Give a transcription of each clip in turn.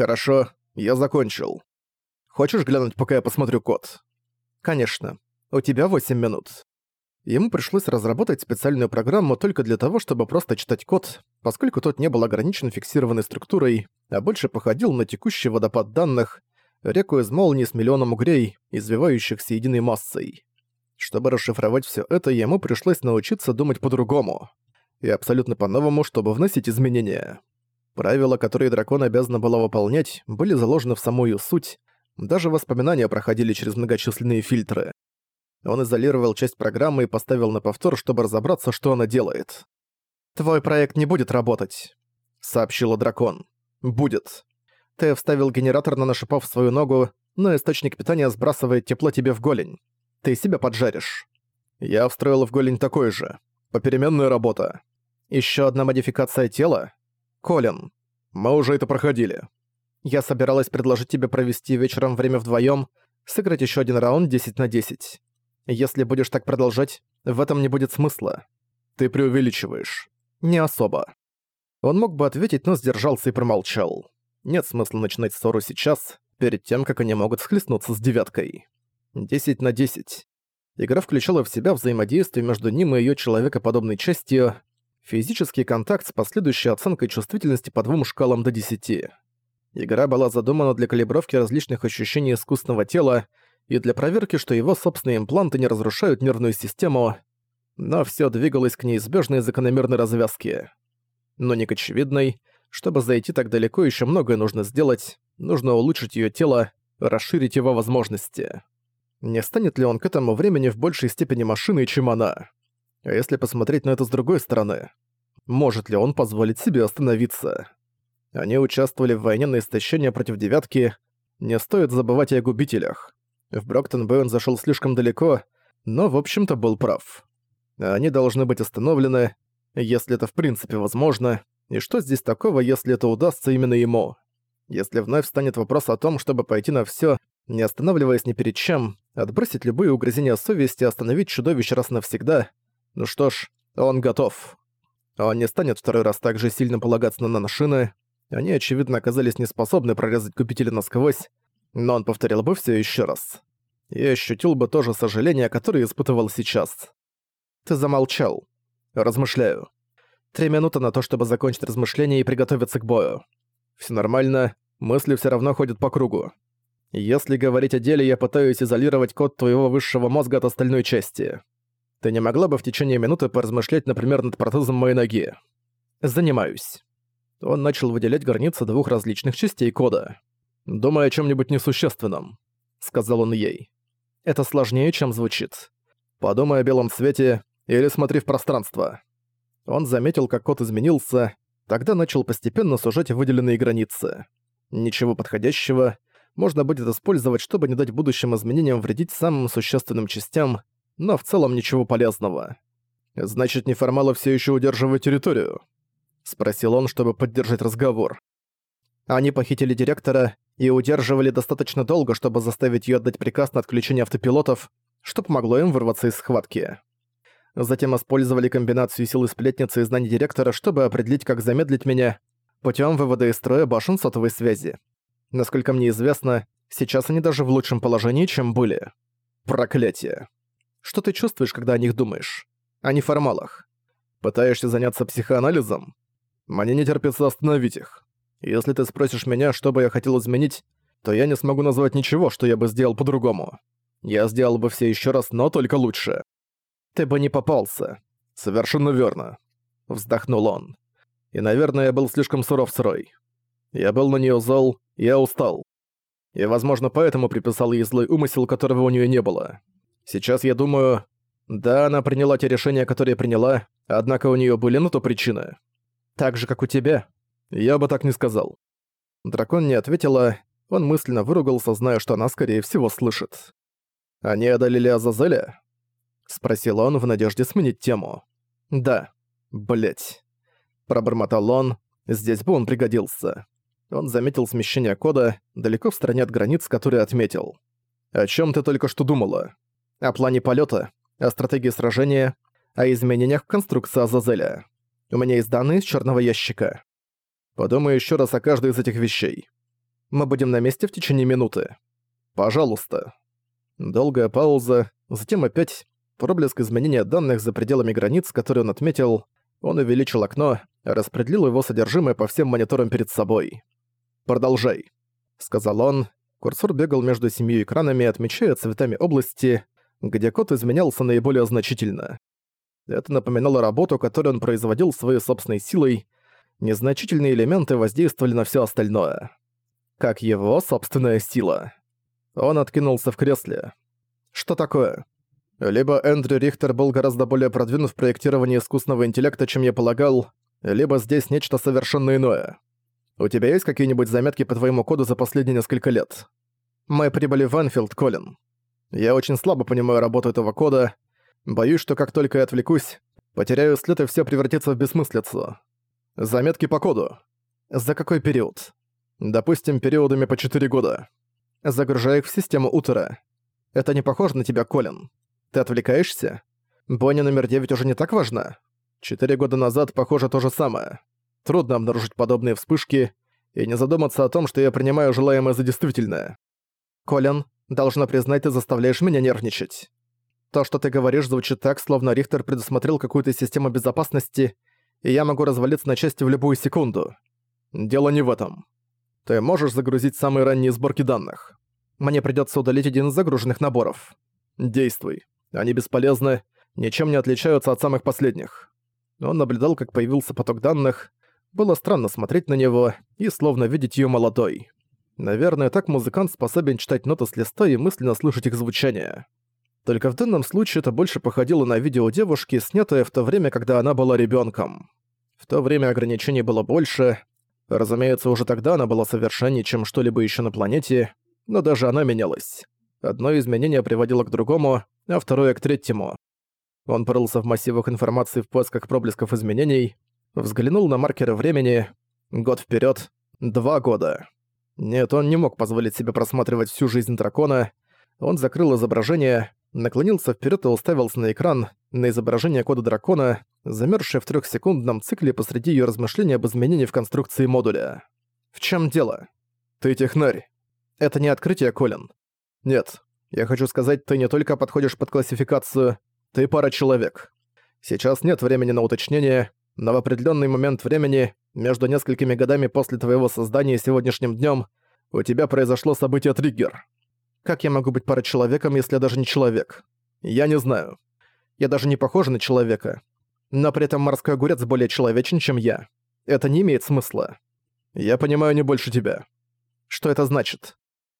«Хорошо, я закончил. Хочешь глянуть, пока я посмотрю код?» «Конечно. У тебя 8 минут». Ему пришлось разработать специальную программу только для того, чтобы просто читать код, поскольку тот не был ограничен фиксированной структурой, а больше походил на текущий водопад данных, реку из молний с миллионом угрей, извивающихся единой массой. Чтобы расшифровать все это, ему пришлось научиться думать по-другому. И абсолютно по-новому, чтобы вносить изменения. Правила, которые дракон обязан была выполнять, были заложены в самую суть, даже воспоминания проходили через многочисленные фильтры. Он изолировал часть программы и поставил на повтор, чтобы разобраться, что она делает. «Твой проект не будет работать», — сообщила дракон. «Будет. Ты вставил генератор, наношипав свою ногу, но источник питания сбрасывает тепло тебе в голень. Ты себя поджаришь. Я встроил в голень такой же. Попеременная работа. Еще одна модификация тела? Колин. Мы уже это проходили. Я собиралась предложить тебе провести вечером время вдвоем, сыграть еще один раунд 10 на 10. Если будешь так продолжать, в этом не будет смысла. Ты преувеличиваешь. Не особо. Он мог бы ответить, но сдержался и промолчал. Нет смысла начинать ссору сейчас, перед тем, как они могут схлестнуться с девяткой. 10 на 10. Игра включала в себя взаимодействие между ним и её человекоподобной частью, физический контакт с последующей оценкой чувствительности по двум шкалам до 10. Игра была задумана для калибровки различных ощущений искусственного тела, и для проверки, что его собственные импланты не разрушают нервную систему, но всё двигалось к неизбежной закономерной развязке. Но не к очевидной. Чтобы зайти так далеко, ещё многое нужно сделать, нужно улучшить её тело, расширить его возможности. Не станет ли он к этому времени в большей степени машиной, чем она? А если посмотреть на это с другой стороны? Может ли он позволить себе остановиться? Они участвовали в войне на истощение против девятки, не стоит забывать о губителях. В Броктон-Бэй он зашёл слишком далеко, но, в общем-то, был прав. Они должны быть остановлены, если это в принципе возможно, и что здесь такого, если это удастся именно ему? Если вновь станет вопрос о том, чтобы пойти на всё, не останавливаясь ни перед чем, отбросить любые угрызения совести и остановить чудовище раз навсегда, ну что ж, он готов. Он не станет второй раз так же сильно полагаться на наношины, они, очевидно, оказались неспособны прорезать купителя насквозь, но он повторил бы все еще раз. И ощутил бы то же сожаление, которое испытывал сейчас. Ты замолчал. Размышляю. Три минуты на то, чтобы закончить размышления и приготовиться к бою. Все нормально, мысли все равно ходят по кругу. Если говорить о деле, я пытаюсь изолировать код твоего высшего мозга от остальной части. Ты не могла бы в течение минуты поразмышлять, например, над протезом моей ноги? Занимаюсь. Он начал выделять границы двух различных частей кода. «Думай о чем-нибудь несущественном», — сказал он ей. «Это сложнее, чем звучит. Подумай о белом цвете или смотри в пространство». Он заметил, как код изменился, тогда начал постепенно сужать выделенные границы. Ничего подходящего можно будет использовать, чтобы не дать будущим изменениям вредить самым существенным частям, но в целом ничего полезного. «Значит, неформалы все еще удерживают территорию?» — спросил он, чтобы поддержать разговор. Они похитили директора и удерживали достаточно долго, чтобы заставить ее отдать приказ на отключение автопилотов, что помогло им вырваться из схватки. Затем использовали комбинацию силы сплетницы и знаний директора, чтобы определить, как замедлить меня, путем вывода из строя башен сотовой связи. Насколько мне известно, сейчас они даже в лучшем положении, чем были. Проклятие. Что ты чувствуешь, когда о них думаешь? О неформалах. Пытаешься заняться психоанализом? Мне не терпится остановить их. Если ты спросишь меня, что бы я хотел изменить, то я не смогу назвать ничего, что я бы сделал по-другому. Я сделал бы все еще раз, но только лучше. Ты бы не попался. Совершенно верно. Вздохнул он. И, наверное, я был слишком суров с Рой. Я был на нее зол, я устал. И, возможно, поэтому приписал ей злой умысел, которого у нее не было. Сейчас я думаю... Да, она приняла те решения, которые приняла, однако у нее были на то причины. Так же, как у тебя, «Я бы так не сказал». Дракон не ответила, он мысленно выругался, зная, что она, скорее всего, слышит. «Они одолели Азазеля?» Спросил он в надежде сменить тему. «Да. Блять. Пробормотал он. Здесь бы он пригодился. Он заметил смещение кода, далеко в стороне от границ, которые отметил. «О чем ты только что думала?» «О плане полета, о стратегии сражения, о изменениях в конструкции Азазеля. У меня есть данные из черного ящика. Подумай еще раз о каждой из этих вещей. Мы будем на месте в течение минуты. Пожалуйста. Долгая пауза, затем опять проблеск изменения данных за пределами границ, которые он отметил. Он увеличил окно, распределил его содержимое по всем мониторам перед собой. «Продолжай», — сказал он. Курсор бегал между семью экранами, отмечая цветами области, где код изменялся наиболее значительно. Это напоминало работу, которую он производил своей собственной силой. Незначительные элементы воздействовали на все остальное. Как его собственная сила. Он откинулся в кресле. Что такое? Либо Эндрю Рихтер был гораздо более продвинут в проектировании искусственного интеллекта, чем я полагал, либо здесь нечто совершенно иное. У тебя есть какие-нибудь заметки по твоему коду за последние несколько лет? Мы прибыли в Анфилд, Колин. Я очень слабо понимаю работу этого кода. Боюсь, что как только я отвлекусь, потеряю след и всё превратится в бессмыслицу. Заметки по коду. За какой период? Допустим, периодами по 4 года. Загружай их в систему утра. Это не похоже на тебя, Колин. Ты отвлекаешься? Бонни номер 9 уже не так важна? Четыре года назад, похоже, то же самое. Трудно обнаружить подобные вспышки и не задуматься о том, что я принимаю желаемое за действительное. Колин, должна признать, ты заставляешь меня нервничать. То, что ты говоришь, звучит так, словно Рихтер предусмотрел какую-то систему безопасности, и я могу развалиться на части в любую секунду. Дело не в этом. Ты можешь загрузить самые ранние сборки данных. Мне придётся удалить один из загруженных наборов. Действуй. Они бесполезны, ничем не отличаются от самых последних. Он наблюдал, как появился поток данных. Было странно смотреть на него и словно видеть её молодой. Наверное, так музыкант способен читать ноты с листа и мысленно слышать их звучание. Только в данном случае это больше походило на видео девушки, снятое в то время, когда она была ребенком. В то время ограничений было больше. Разумеется, уже тогда она была совершеннее, чем что-либо еще на планете, но даже она менялась. Одно изменение приводило к другому, а второе — к третьему. Он порылся в массивах информации в поисках проблесков изменений, взглянул на маркеры времени. Год вперед, два года. Нет, он не мог позволить себе просматривать всю жизнь дракона. Он закрыл изображение, наклонился вперед и уставился на экран, на изображение кода дракона, замерзшее в трехсекундном цикле посреди ее размышления об изменении в конструкции модуля. «В чем дело?» «Ты технарь». «Это не открытие, Колин». «Нет. Я хочу сказать, ты не только подходишь под классификацию, ты пара человек. Сейчас нет времени на уточнение, но в определенный момент времени, между несколькими годами после твоего создания и сегодняшним днем, у тебя произошло событие-триггер. Как я могу быть парочеловеком, если я даже не человек? Я не знаю. Я даже не похожа на человека. Но при этом морской огурец более человечен, чем я. Это не имеет смысла. Я понимаю не больше тебя. Что это значит?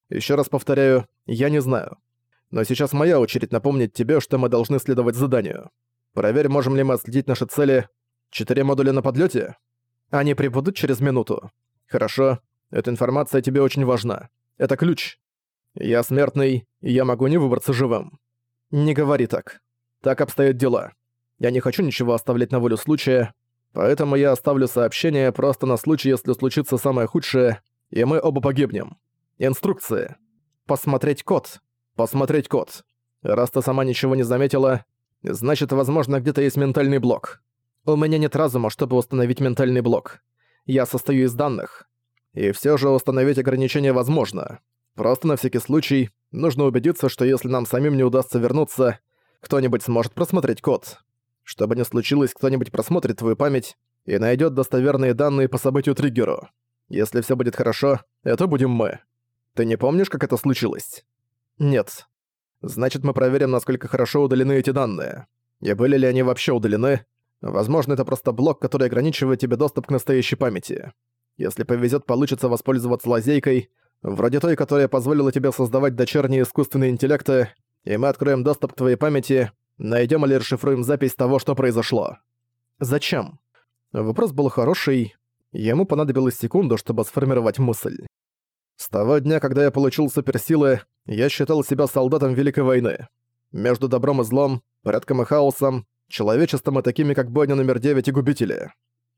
Еще раз повторяю, я не знаю. Но сейчас моя очередь напомнить тебе, что мы должны следовать заданию. Проверь, можем ли мы отследить наши цели. Четыре модуля на подлете. Они прибудут через минуту. Хорошо. Эта информация тебе очень важна. Это ключ. Я смертный, и я могу не выбраться живым. Не говори так. Так обстоят дела. Я не хочу ничего оставлять на волю случая, поэтому я оставлю сообщение просто на случай, если случится самое худшее, и мы оба погибнем. Инструкции. Посмотреть код. Посмотреть код. Раз ты сама ничего не заметила, значит, возможно, где-то есть ментальный блок. У меня нет разума, чтобы установить ментальный блок. Я состою из данных. И все же установить ограничения возможно. Просто на всякий случай нужно убедиться, что если нам самим не удастся вернуться, кто-нибудь сможет просмотреть код. Что бы ни случилось, кто-нибудь просмотрит твою память и найдет достоверные данные по событию-триггеру. Если все будет хорошо, это будем мы. Ты не помнишь, как это случилось? Нет. Значит, мы проверим, насколько хорошо удалены эти данные. И были ли они вообще удалены. Возможно, это просто блок, который ограничивает тебе доступ к настоящей памяти. Если повезет, получится воспользоваться лазейкой, Вроде той, которая позволила тебе создавать дочерние искусственные интеллекты, и мы откроем доступ к твоей памяти, найдем или расшифруем запись того, что произошло. Зачем? Вопрос был хороший, ему понадобилась секунда, чтобы сформировать мысль. С того дня, когда я получил суперсилы, я считал себя солдатом Великой войны. Между добром и злом, порядком и хаосом, человечеством и такими, как бойня номер 9 и губители.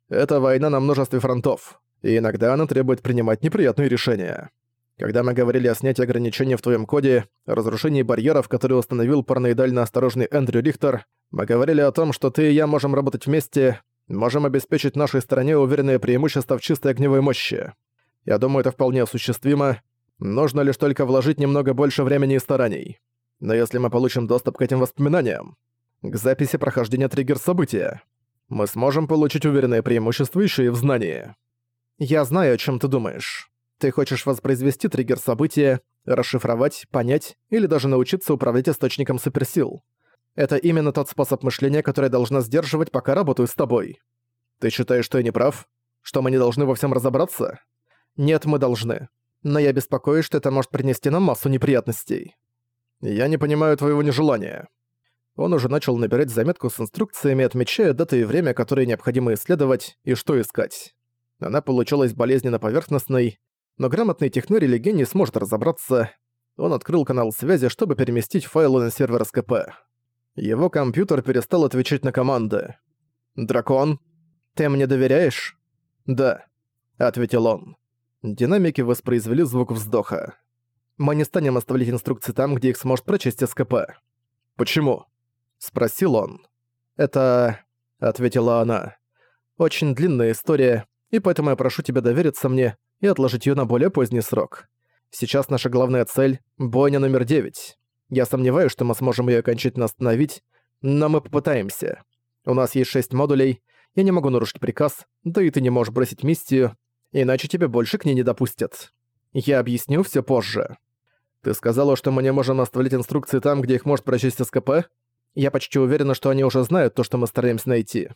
Это война на множестве фронтов, и иногда она требует принимать неприятные решения. Когда мы говорили о снятии ограничений в твоем коде, разрушении барьеров, которые установил параноидально осторожный Эндрю Рихтер, мы говорили о том, что ты и я можем работать вместе, можем обеспечить нашей стране уверенное преимущество в чистой огневой мощи. Я думаю, это вполне осуществимо. Нужно лишь только вложить немного больше времени и стараний. Но если мы получим доступ к этим воспоминаниям, к записи прохождения триггер-события, мы сможем получить уверенное преимущество еще и в знании. Я знаю, о чем ты думаешь. Ты хочешь воспроизвести триггер события, расшифровать, понять или даже научиться управлять источником суперсил. Это именно тот способ мышления, который я должна сдерживать, пока работаю с тобой. Ты считаешь, что я не прав? Что мы не должны во всем разобраться? Нет, мы должны. Но я беспокоюсь, что это может принести нам массу неприятностей. Я не понимаю твоего нежелания. Он уже начал набирать заметку с инструкциями, отмечая даты и время, которые необходимо исследовать, и что искать. Она получилась болезненно поверхностной, но грамотный технарь или гений сможет разобраться. Он открыл канал связи, чтобы переместить файлы на сервер СКП. Его компьютер перестал отвечать на команды. «Дракон, ты мне доверяешь?» «Да», — ответил он. Динамики воспроизвели звук вздоха. «Мы не станем оставлять инструкции там, где их сможет прочесть СКП». «Почему?» — спросил он. «Это...» — ответила она. «Очень длинная история, и поэтому я прошу тебя довериться мне и отложить ее на более поздний срок. Сейчас наша главная цель — бойня номер девять. Я сомневаюсь, что мы сможем ее окончательно остановить, но мы попытаемся. У нас есть шесть модулей, я не могу нарушить приказ, да и ты не можешь бросить миссию, иначе тебя больше к ней не допустят. Я объясню все позже. Ты сказала, что мы не можем оставлять инструкции там, где их может прочесть СКП? Я почти уверена, что они уже знают то, что мы стараемся найти.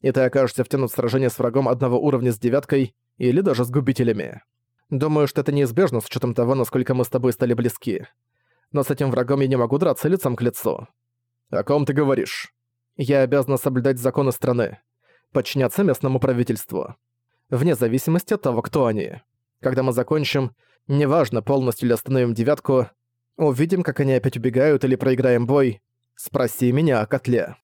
И ты окажешься втянут в сражение с врагом одного уровня с девяткой, или даже с губителями. Думаю, что это неизбежно с учетом того, насколько мы с тобой стали близки. Но с этим врагом я не могу драться лицом к лицу. О ком ты говоришь? Я обязана соблюдать законы страны, подчиняться местному правительству. Вне зависимости от того, кто они. Когда мы закончим, неважно, полностью ли остановим девятку, увидим, как они опять убегают или проиграем бой, спроси меня о котле.